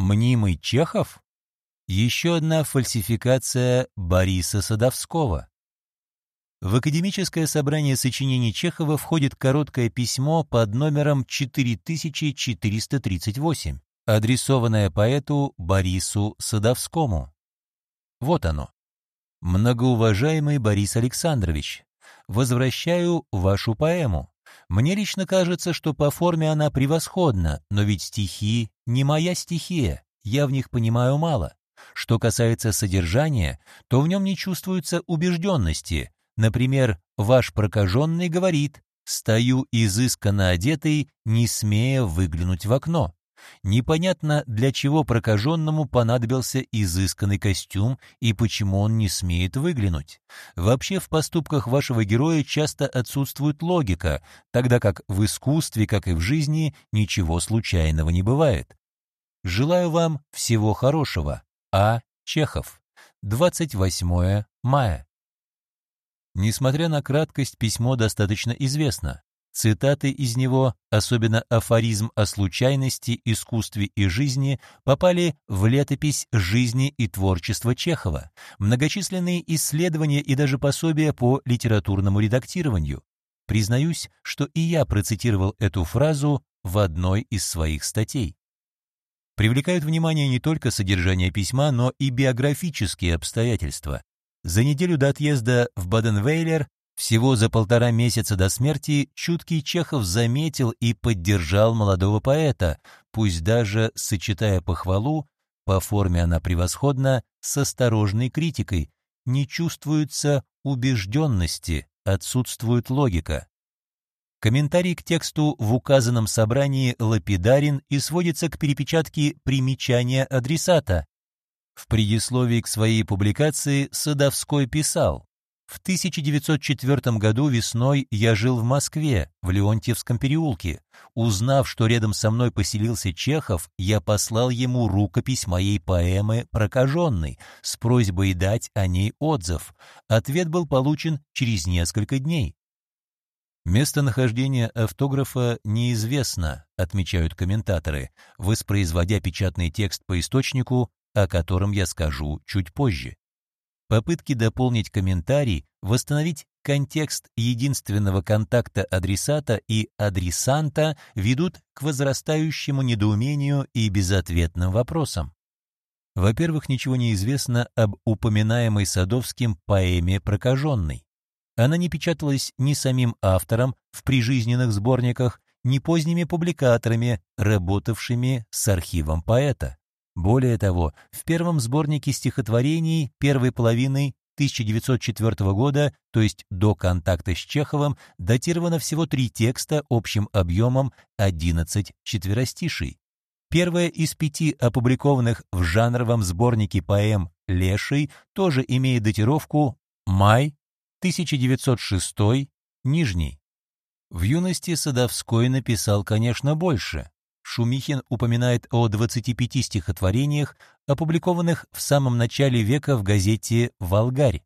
Мнимый Чехов? Еще одна фальсификация Бориса Садовского. В академическое собрание сочинений Чехова входит короткое письмо под номером 4438, адресованное поэту Борису Садовскому. Вот оно. Многоуважаемый Борис Александрович, возвращаю вашу поэму. Мне лично кажется, что по форме она превосходна, но ведь стихи не моя стихия, я в них понимаю мало. Что касается содержания, то в нем не чувствуется убежденности. Например, ваш прокаженный говорит «стою изысканно одетый, не смея выглянуть в окно». Непонятно, для чего прокаженному понадобился изысканный костюм и почему он не смеет выглянуть. Вообще в поступках вашего героя часто отсутствует логика, тогда как в искусстве, как и в жизни, ничего случайного не бывает. Желаю вам всего хорошего. А. Чехов. 28 мая. Несмотря на краткость, письмо достаточно известно. Цитаты из него, особенно афоризм о случайности, искусстве и жизни, попали в летопись жизни и творчества Чехова, многочисленные исследования и даже пособия по литературному редактированию. Признаюсь, что и я процитировал эту фразу в одной из своих статей. Привлекают внимание не только содержание письма, но и биографические обстоятельства. За неделю до отъезда в Баден-Вейлер всего за полтора месяца до смерти чуткий Чехов заметил и поддержал молодого поэта, пусть даже сочетая похвалу, по форме она превосходна, с осторожной критикой, не чувствуется убежденности, отсутствует логика. Комментарий к тексту в указанном собрании лапидарен и сводится к перепечатке примечания адресата. В предисловии к своей публикации Садовской писал в 1904 году весной я жил в Москве, в Леонтьевском переулке. Узнав, что рядом со мной поселился Чехов, я послал ему рукопись моей поэмы «Прокаженный» с просьбой дать о ней отзыв. Ответ был получен через несколько дней. Местонахождение автографа неизвестно, отмечают комментаторы, воспроизводя печатный текст по источнику, о котором я скажу чуть позже. Попытки дополнить комментарий, восстановить контекст единственного контакта адресата и адресанта ведут к возрастающему недоумению и безответным вопросам. Во-первых, ничего не известно об упоминаемой Садовским поэме «Прокаженный». Она не печаталась ни самим автором в прижизненных сборниках, ни поздними публикаторами, работавшими с архивом поэта. Более того, в первом сборнике стихотворений первой половины 1904 года, то есть до контакта с Чеховым, датировано всего три текста общим объемом 11 четверостишей. Первое из пяти опубликованных в жанровом сборнике поэм «Леший» тоже имеет датировку «Май 1906, Нижний». В юности Садовской написал, конечно, больше. Шумихин упоминает о 25 стихотворениях, опубликованных в самом начале века в газете «Волгарь».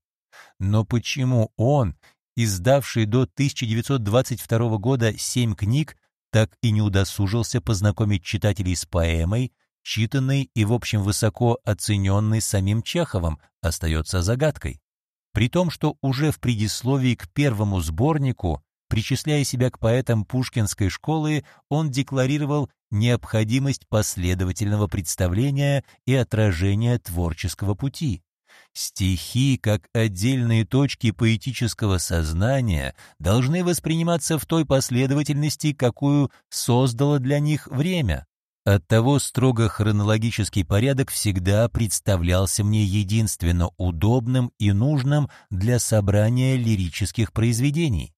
Но почему он, издавший до 1922 года семь книг, так и не удосужился познакомить читателей с поэмой, читанной и, в общем, высоко оцененной самим Чеховым, остается загадкой. При том, что уже в предисловии к первому сборнику Причисляя себя к поэтам пушкинской школы, он декларировал необходимость последовательного представления и отражения творческого пути. Стихи, как отдельные точки поэтического сознания, должны восприниматься в той последовательности, какую создало для них время. Оттого строго хронологический порядок всегда представлялся мне единственно удобным и нужным для собрания лирических произведений.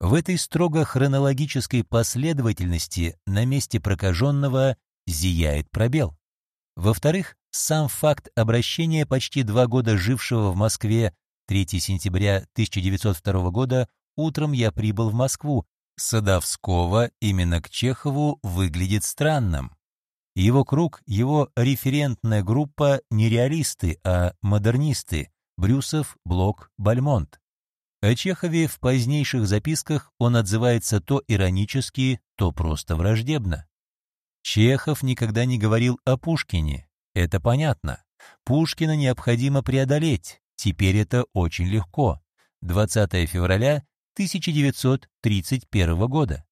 В этой строго хронологической последовательности на месте прокаженного зияет пробел. Во-вторых, сам факт обращения почти два года жившего в Москве 3 сентября 1902 года утром я прибыл в Москву. Садовского именно к Чехову выглядит странным. Его круг, его референтная группа не реалисты, а модернисты – Брюсов, Блок, Бальмонт. О Чехове в позднейших записках он отзывается то иронически, то просто враждебно. Чехов никогда не говорил о Пушкине. Это понятно. Пушкина необходимо преодолеть. Теперь это очень легко. 20 февраля 1931 года.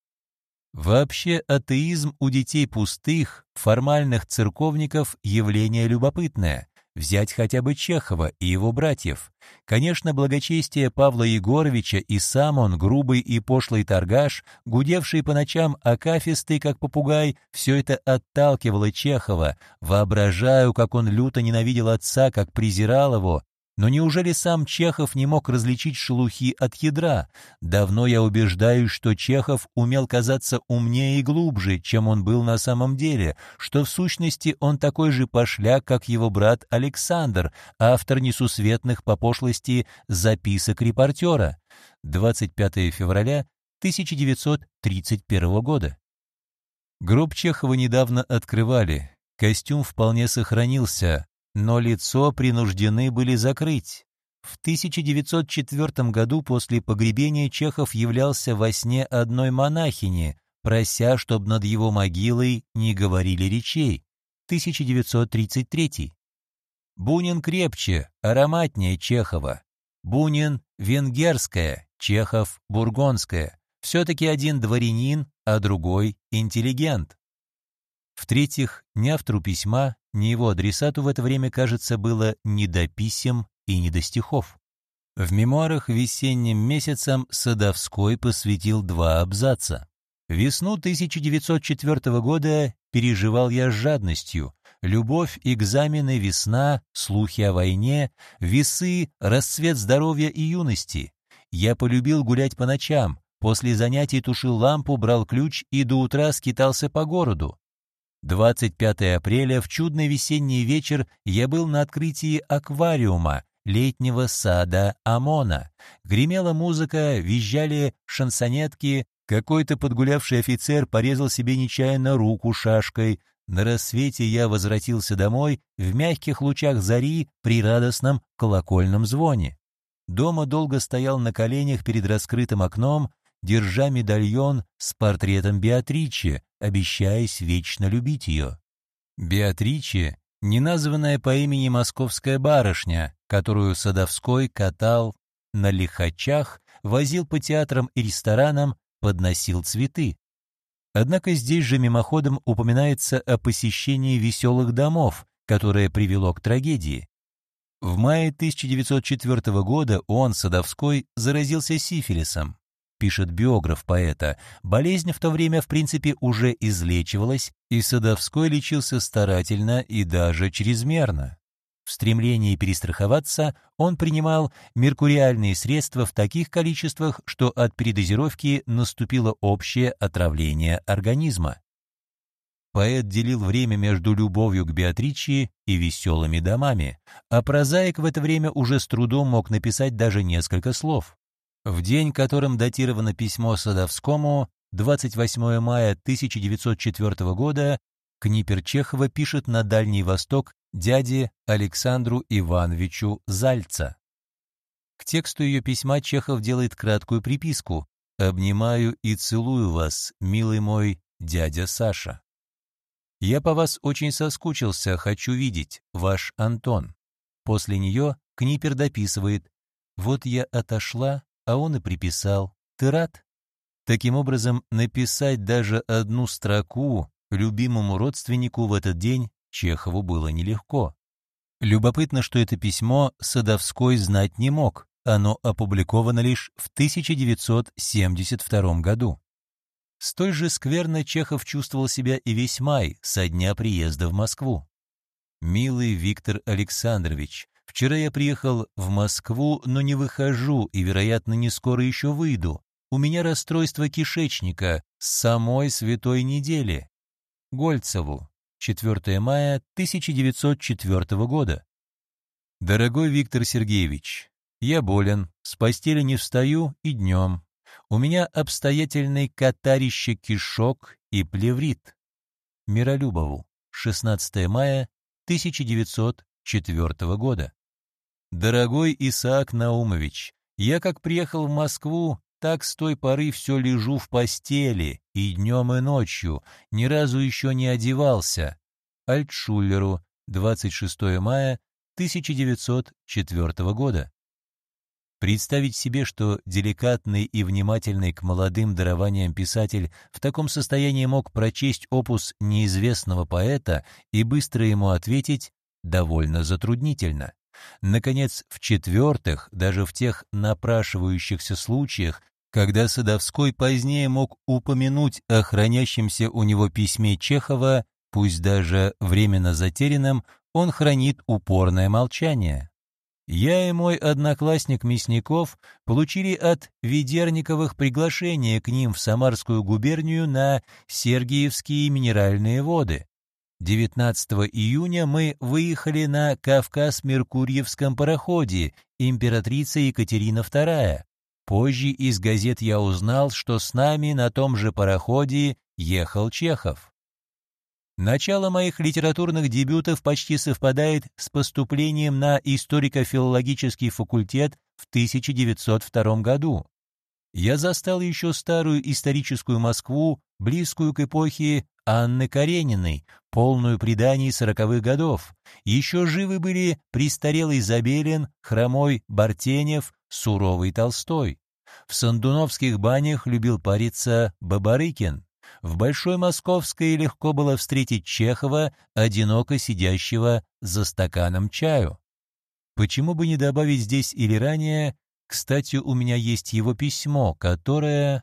Вообще атеизм у детей пустых, формальных церковников явление любопытное. Взять хотя бы Чехова и его братьев. Конечно, благочестие Павла Егоровича и сам он, грубый и пошлый торгаш, гудевший по ночам акафистый, как попугай, все это отталкивало Чехова. Воображаю, как он люто ненавидел отца, как презирал его, но неужели сам Чехов не мог различить шелухи от ядра? Давно я убеждаюсь, что Чехов умел казаться умнее и глубже, чем он был на самом деле, что в сущности он такой же пошляк, как его брат Александр, автор несусветных по пошлости записок репортера. 25 февраля 1931 года. Гроб Чехова недавно открывали. Костюм вполне сохранился, но лицо принуждены были закрыть. В 1904 году после погребения Чехов являлся во сне одной монахини, прося, чтобы над его могилой не говорили речей. 1933. Бунин крепче, ароматнее Чехова. Бунин венгерская, Чехов бургонская. Все-таки один дворянин, а другой интеллигент. В-третьих, ни автору письма, ни его адресату в это время, кажется, было не до писем и не до стихов. В мемуарах весенним месяцам Садовской посвятил два абзаца. Весну 1904 года переживал я с жадностью. Любовь, экзамены, весна, слухи о войне, весы, расцвет здоровья и юности. Я полюбил гулять по ночам. После занятий тушил лампу, брал ключ и до утра скитался по городу. 25 апреля в чудный весенний вечер я был на открытии аквариума, летнего сада Амона. Гремела музыка, визжали шансонетки, какой-то подгулявший офицер порезал себе нечаянно руку шашкой. На рассвете я возвратился домой в мягких лучах зари при радостном колокольном звоне. Дома долго стоял на коленях перед раскрытым окном, держа медальон с портретом Беатричи, обещаясь вечно любить ее. Беатричи — неназванная по имени московская барышня, которую Садовской катал на лихачах, возил по театрам и ресторанам, подносил цветы. Однако здесь же мимоходом упоминается о посещении веселых домов, которое привело к трагедии. В мае 1904 года он, Садовской, заразился сифилисом пишет биограф поэта, болезнь в то время в принципе уже излечивалась, и Садовской лечился старательно и даже чрезмерно. В стремлении перестраховаться он принимал меркуриальные средства в таких количествах, что от передозировки наступило общее отравление организма. Поэт делил время между любовью к Беатриче и веселыми домами, а прозаик в это время уже с трудом мог написать даже несколько слов. В день, которым датировано письмо Садовскому, 28 мая 1904 года, Книпер Чехова пишет на Дальний Восток дяде Александру Ивановичу Зальца. К тексту ее письма Чехов делает краткую приписку «Обнимаю и целую вас, милый мой дядя Саша». «Я по вас очень соскучился, хочу видеть, ваш Антон». После нее Книпер дописывает «Вот я отошла, а он и приписал «Ты рад?». Таким образом, написать даже одну строку любимому родственнику в этот день Чехову было нелегко. Любопытно, что это письмо Садовской знать не мог, оно опубликовано лишь в 1972 году. Столь же скверно Чехов чувствовал себя и весь май, со дня приезда в Москву. «Милый Виктор Александрович, Вчера я приехал в Москву, но не выхожу и, вероятно, не скоро еще выйду. У меня расстройство кишечника с самой святой недели. Гольцеву. 4 мая 1904 года. Дорогой Виктор Сергеевич, я болен, с постели не встаю и днем. У меня обстоятельный катарище кишок и плеврит. Миролюбову. 16 мая 1904 года. Дорогой Исаак Наумович, я как приехал в Москву, Так с той поры все лежу в постели, и днем, и ночью, ни разу еще не одевался. Альтшуллеру, 26 мая 1904 года. Представить себе, что деликатный и внимательный к молодым дарованиям писатель в таком состоянии мог прочесть опус неизвестного поэта и быстро ему ответить, довольно затруднительно. Наконец, в-четвертых, даже в тех напрашивающихся случаях, когда Садовской позднее мог упомянуть о хранящемся у него письме Чехова, пусть даже временно затерянном, он хранит упорное молчание. Я и мой одноклассник Мясников получили от Ведерниковых приглашение к ним в Самарскую губернию на Сергиевские минеральные воды. 19 июня мы выехали на Кавказ-Меркурьевском пароходе императрица Екатерина II. Позже из газет я узнал, что с нами на том же пароходе ехал Чехов. Начало моих литературных дебютов почти совпадает с поступлением на историко-филологический факультет в 1902 году. Я застал еще старую историческую Москву, близкую к эпохе Анны Карениной, полную преданий сороковых годов. Еще живы были престарелый Забелин, хромой Бартенев, суровый Толстой. В Сандуновских банях любил париться Бабарыкин. В Большой Московской легко было встретить Чехова, одиноко сидящего за стаканом чаю. Почему бы не добавить здесь или ранее, кстати, у меня есть его письмо, которое...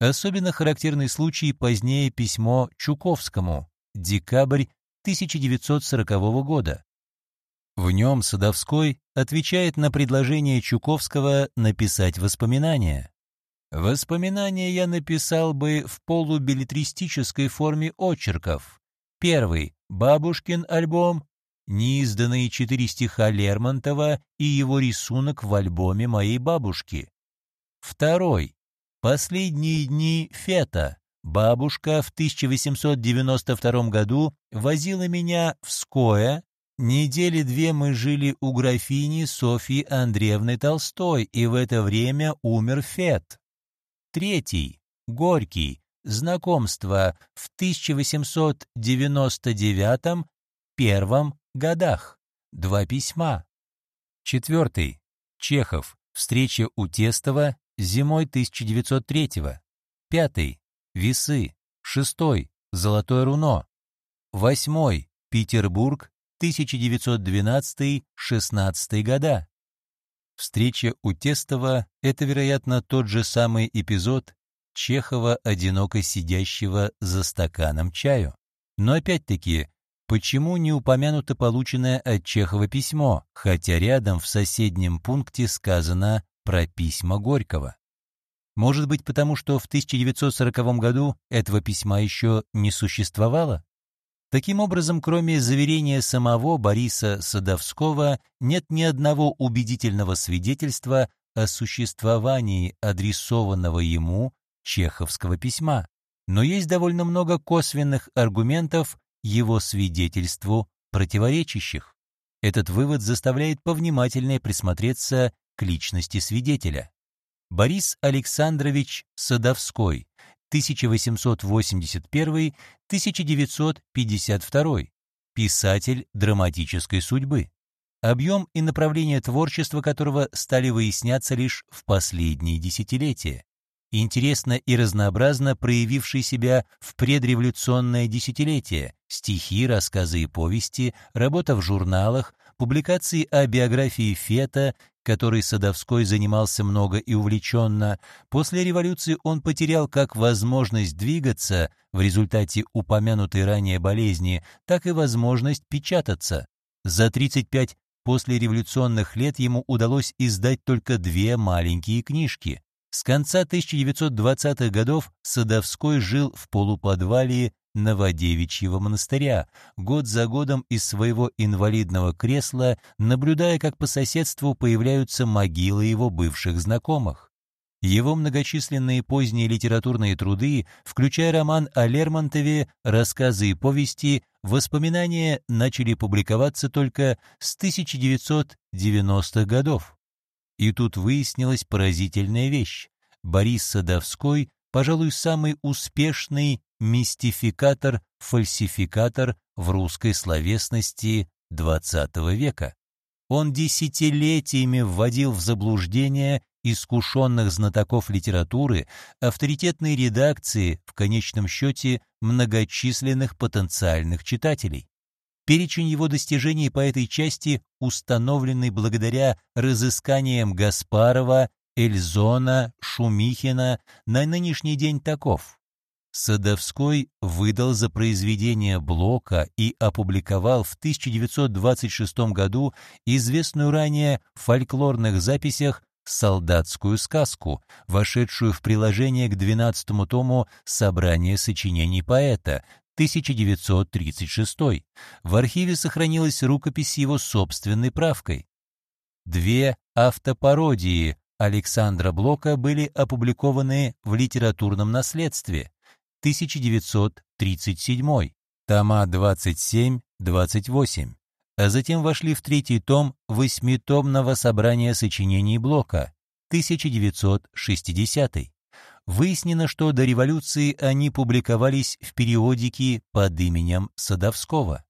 Особенно характерный случай позднее письмо Чуковскому, декабрь 1940 года. В нем Садовской отвечает на предложение Чуковского написать воспоминания. Воспоминания я написал бы в полубилетристической форме очерков. Первый — «Бабушкин альбом», неизданные четыре стиха Лермонтова и его рисунок в альбоме моей бабушки. Второй — «Последние дни Фета». Бабушка в 1892 году возила меня в Скоя. Недели две мы жили у графини Софьи Андреевны Толстой, и в это время умер Фет. Третий. Горький. Знакомство в 1899 первом годах. Два письма. Четвертый. Чехов. Встреча у Тестова зимой 1903 -го. Пятый. Весы. Шестой. Золотое руно. Восьмой. Петербург. 1912-16 года. Встреча у Тестова — это, вероятно, тот же самый эпизод Чехова, одиноко сидящего за стаканом чаю. Но опять-таки, почему не упомянуто полученное от Чехова письмо, хотя рядом в соседнем пункте сказано про письма Горького? Может быть, потому что в 1940 году этого письма еще не существовало? Таким образом, кроме заверения самого Бориса Садовского, нет ни одного убедительного свидетельства о существовании адресованного ему чеховского письма. Но есть довольно много косвенных аргументов его свидетельству противоречащих. Этот вывод заставляет повнимательнее присмотреться к личности свидетеля. Борис Александрович Садовской 1881-1952, писатель драматической судьбы, объем и направление творчества которого стали выясняться лишь в последние десятилетия. Интересно и разнообразно проявивший себя в предреволюционное десятилетие, стихи, рассказы и повести, работа в журналах, публикации о биографии Фета, которой Садовской занимался много и увлеченно, после революции он потерял как возможность двигаться в результате упомянутой ранее болезни, так и возможность печататься. За 35 послереволюционных лет ему удалось издать только две маленькие книжки. С конца 1920-х годов Садовской жил в полуподвале Новодевичьего монастыря, год за годом из своего инвалидного кресла, наблюдая, как по соседству появляются могилы его бывших знакомых. Его многочисленные поздние литературные труды, включая роман о Лермонтове, рассказы и повести, воспоминания начали публиковаться только с 1990-х годов. И тут выяснилась поразительная вещь. Борис Садовской, пожалуй, самый успешный мистификатор-фальсификатор в русской словесности XX века. Он десятилетиями вводил в заблуждение искушенных знатоков литературы, авторитетной редакции, в конечном счете, многочисленных потенциальных читателей. Перечень его достижений по этой части, установленный благодаря разысканиям Гаспарова, Эльзона, Шумихина, на нынешний день таков. Садовской выдал за произведение Блока и опубликовал в 1926 году известную ранее в фольклорных записях солдатскую сказку, вошедшую в приложение к 12 тому собрания сочинений поэта, 1936. В архиве сохранилась рукопись его собственной правкой. Две автопародии Александра Блока были опубликованы в литературном наследстве 1937, тома 27-28, а затем вошли в третий том восьмитомного собрания сочинений Блока 1960. Выяснено, что до революции они публиковались в периодике под именем Садовского.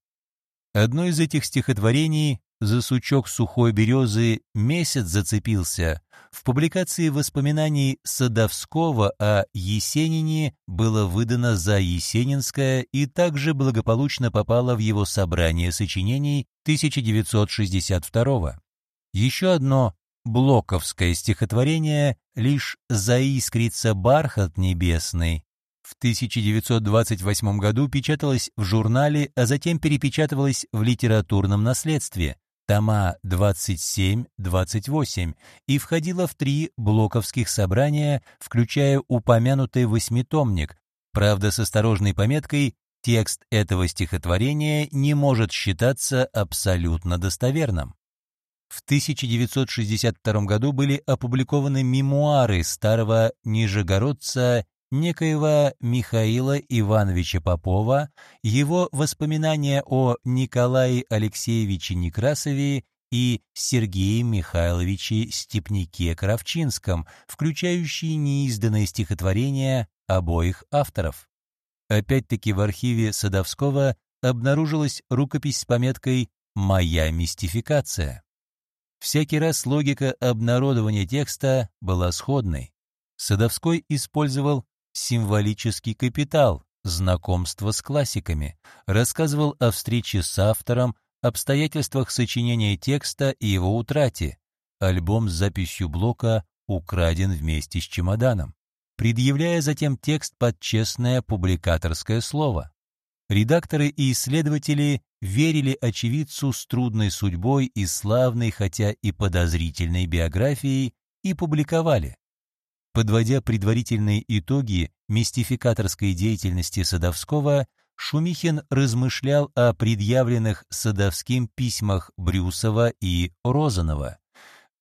Одно из этих стихотворений за сучок сухой березы месяц зацепился. В публикации воспоминаний Садовского о Есенине было выдано за Есенинское и также благополучно попало в его собрание сочинений 1962 Еще одно блоковское стихотворение «Лишь заискрится бархат небесный» в 1928 году печаталось в журнале, а затем перепечатывалось в литературном наследстве тома 27-28 и входила в три блоковских собрания, включая упомянутый восьмитомник, правда с осторожной пометкой «текст этого стихотворения не может считаться абсолютно достоверным». В 1962 году были опубликованы мемуары старого нижегородца некоего Михаила Ивановича Попова, его воспоминания о Николае Алексеевиче Некрасове и Сергее Михайловиче Степняке-Кравчинском, включающие неизданные стихотворения обоих авторов. Опять-таки в архиве Садовского обнаружилась рукопись с пометкой «Моя мистификация». Всякий раз логика обнародования текста была сходной. Садовской использовал символический капитал, знакомство с классиками, рассказывал о встрече с автором, обстоятельствах сочинения текста и его утрате. Альбом с записью блока украден вместе с чемоданом, предъявляя затем текст под честное публикаторское слово. Редакторы и исследователи верили очевидцу с трудной судьбой и славной, хотя и подозрительной биографией, и публиковали. Подводя предварительные итоги мистификаторской деятельности Садовского, Шумихин размышлял о предъявленных Садовским письмах Брюсова и Розанова.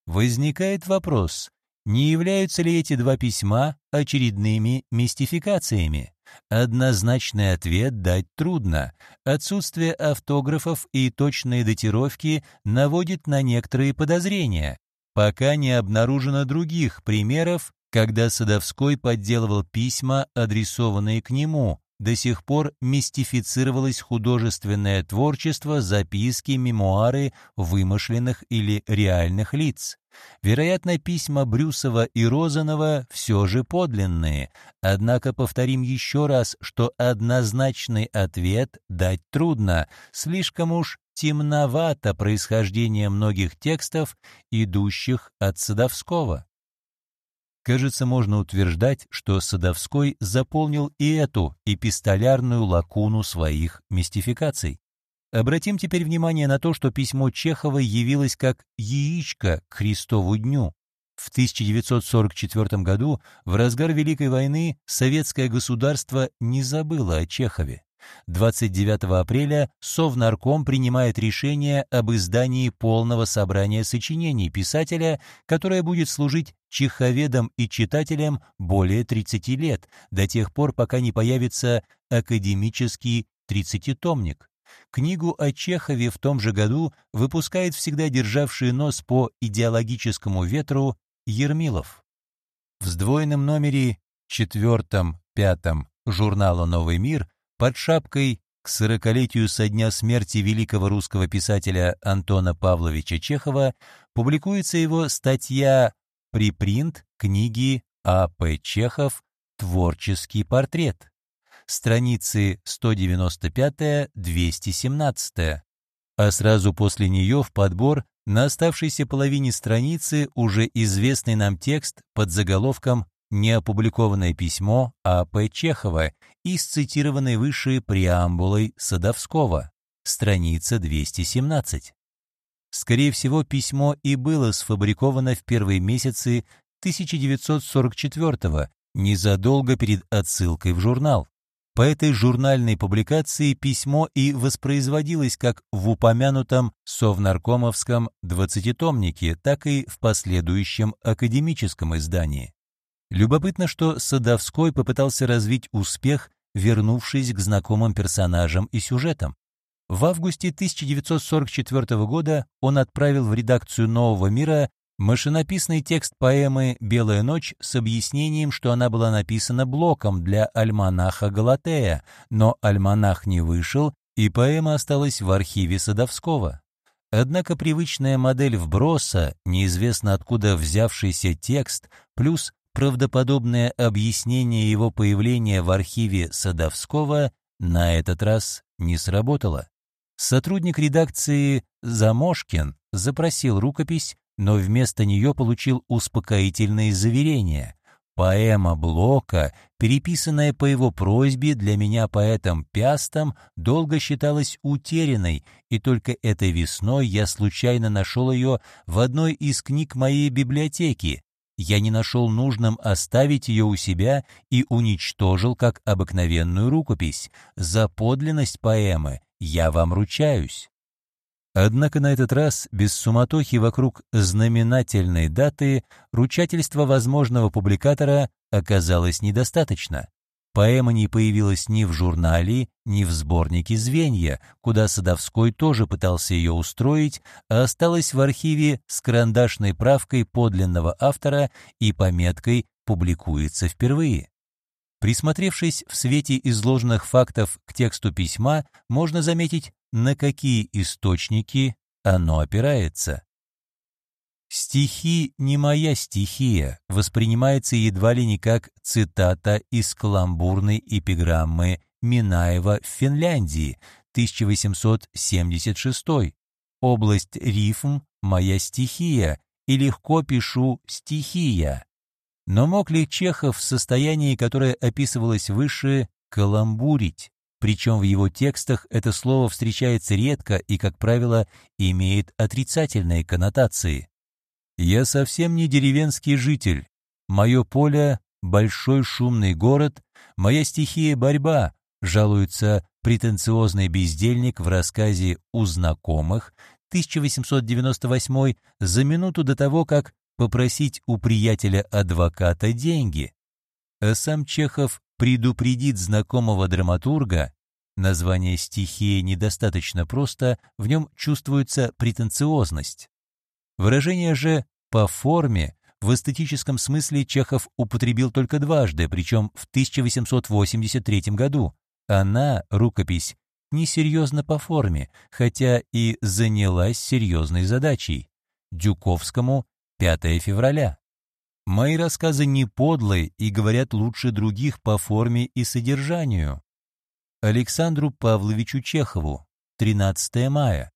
Возникает вопрос, не являются ли эти два письма очередными мистификациями? Однозначный ответ дать трудно. Отсутствие автографов и точные датировки наводит на некоторые подозрения. Пока не обнаружено других примеров когда Садовской подделывал письма, адресованные к нему, до сих пор мистифицировалось художественное творчество, записки, мемуары вымышленных или реальных лиц. Вероятно, письма Брюсова и Розанова все же подлинные, однако повторим еще раз, что однозначный ответ дать трудно, слишком уж темновато происхождение многих текстов, идущих от Садовского. Кажется, можно утверждать, что Садовской заполнил и эту эпистолярную лакуну своих мистификаций. Обратим теперь внимание на то, что письмо Чехова явилось как яичко к Христову дню. В 1944 году, в разгар Великой войны, советское государство не забыло о Чехове. 29 апреля Совнарком принимает решение об издании полного собрания сочинений писателя, которое будет служить чеховедам и читателям более 30 лет, до тех пор, пока не появится академический тридцатитомник. Книгу о Чехове в том же году выпускает всегда державший нос по идеологическому ветру Ермилов. В сдвоенном номере четвертом-пятом журнала «Новый мир» под шапкой к сорокалетию со дня смерти великого русского писателя Антона Павловича Чехова публикуется его статья «Припринт книги А.П. Чехов. Творческий портрет». Страницы 195-217. А сразу после нее в подбор на оставшейся половине страницы уже известный нам текст под заголовком неопубликованное письмо А.П. Чехова и цитированной выше преамбулой Садовского, страница 217. Скорее всего, письмо и было сфабриковано в первые месяцы 1944 незадолго перед отсылкой в журнал. По этой журнальной публикации письмо и воспроизводилось как в упомянутом Совнаркомовском двадцатитомнике, так и в последующем академическом издании. Любопытно, что Садовской попытался развить успех, вернувшись к знакомым персонажам и сюжетам. В августе 1944 года он отправил в редакцию «Нового мира» машинописный текст поэмы «Белая ночь» с объяснением, что она была написана блоком для альманаха «Галатея», но альманах не вышел, и поэма осталась в архиве Садовского. Однако привычная модель вброса, неизвестно откуда взявшийся текст, плюс правдоподобное объяснение его появления в архиве Садовского на этот раз не сработало. Сотрудник редакции Замошкин запросил рукопись, но вместо нее получил успокоительные заверения. Поэма Блока, переписанная по его просьбе для меня поэтом Пястом, долго считалась утерянной, и только этой весной я случайно нашел ее в одной из книг моей библиотеки, я не нашел нужным оставить ее у себя и уничтожил как обыкновенную рукопись. За подлинность поэмы я вам ручаюсь. Однако на этот раз, без суматохи вокруг знаменательной даты, ручательства возможного публикатора оказалось недостаточно. Поэма не появилась ни в журнале, ни в сборнике «Звенья», куда Садовской тоже пытался ее устроить, а осталась в архиве с карандашной правкой подлинного автора и пометкой «Публикуется впервые». Присмотревшись в свете изложенных фактов к тексту письма, можно заметить, на какие источники оно опирается. «Стихи не моя стихия» воспринимается едва ли не как цитата из каламбурной эпиграммы Минаева в Финляндии, 1876. Область рифм «моя стихия» и легко пишу «стихия». Но мог ли Чехов в состоянии, которое описывалось выше, каламбурить? Причем в его текстах это слово встречается редко и, как правило, имеет отрицательные коннотации. Я совсем не деревенский житель. Мое поле — большой шумный город, моя стихия — борьба, жалуется претенциозный бездельник в рассказе «У знакомых» 1898 за минуту до того, как попросить у приятеля-адвоката деньги. А сам Чехов предупредит знакомого драматурга, название стихии недостаточно просто, в нем чувствуется претенциозность. Выражение же «по форме» в эстетическом смысле Чехов употребил только дважды, причем в 1883 году. Она, рукопись, несерьезна по форме, хотя и занялась серьезной задачей. Дюковскому 5 февраля. Мои рассказы не подлые и говорят лучше других по форме и содержанию. Александру Павловичу Чехову, 13 мая.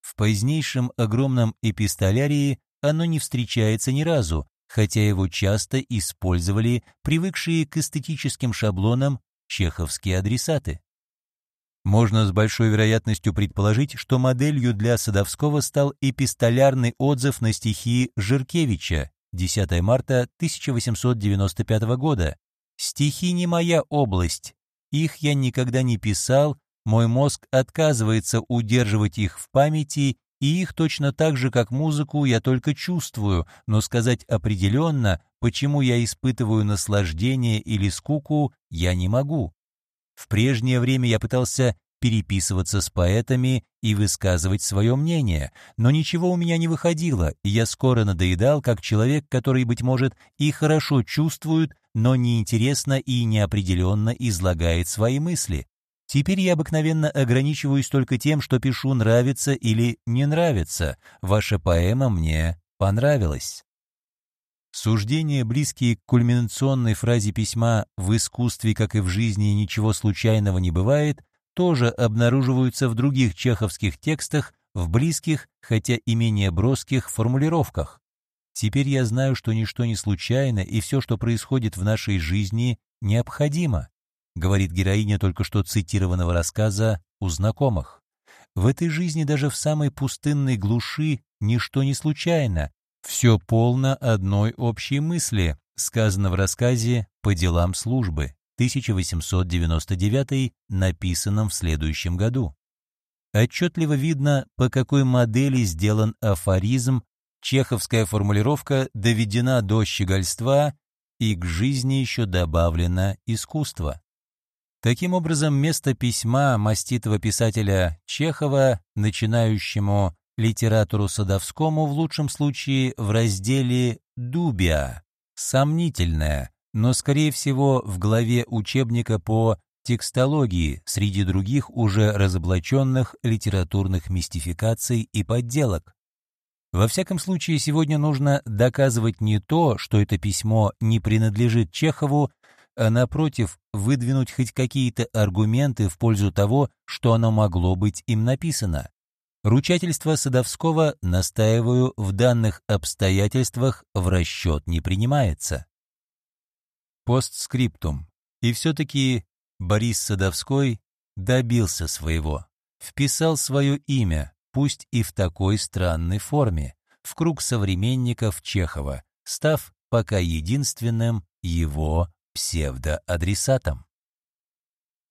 В позднейшем огромном эпистолярии оно не встречается ни разу, хотя его часто использовали привыкшие к эстетическим шаблонам чеховские адресаты. Можно с большой вероятностью предположить, что моделью для Садовского стал эпистолярный отзыв на стихи Жиркевича 10 марта 1895 года. «Стихи не моя область, их я никогда не писал мой мозг отказывается удерживать их в памяти, и их точно так же, как музыку, я только чувствую, но сказать определенно, почему я испытываю наслаждение или скуку, я не могу. В прежнее время я пытался переписываться с поэтами и высказывать свое мнение, но ничего у меня не выходило, и я скоро надоедал как человек, который, быть может, и хорошо чувствует, но неинтересно и неопределенно излагает свои мысли. Теперь я обыкновенно ограничиваюсь только тем, что пишу «нравится» или «не нравится». Ваша поэма мне понравилась. Суждения, близкие к кульминационной фразе письма «в искусстве, как и в жизни, ничего случайного не бывает», тоже обнаруживаются в других чеховских текстах в близких, хотя и менее броских формулировках. Теперь я знаю, что ничто не случайно, и все, что происходит в нашей жизни, необходимо, говорит героиня только что цитированного рассказа у знакомых. В этой жизни даже в самой пустынной глуши ничто не случайно, все полно одной общей мысли, сказано в рассказе «По делам службы» 1899, написанном в следующем году. Отчетливо видно, по какой модели сделан афоризм, чеховская формулировка доведена до щегольства и к жизни еще добавлено искусство. Таким образом, место письма маститого писателя Чехова, начинающему литературу Садовскому в лучшем случае в разделе «Дубия» — «Сомнительная», но, скорее всего, в главе учебника по текстологии среди других уже разоблаченных литературных мистификаций и подделок. Во всяком случае, сегодня нужно доказывать не то, что это письмо не принадлежит Чехову, а напротив, выдвинуть хоть какие-то аргументы в пользу того, что оно могло быть им написано. Ручательство Садовского, настаиваю, в данных обстоятельствах в расчет не принимается. Постскриптум. И все-таки Борис Садовской добился своего. Вписал свое имя, пусть и в такой странной форме, в круг современников Чехова, став пока единственным его псевдоадресатом.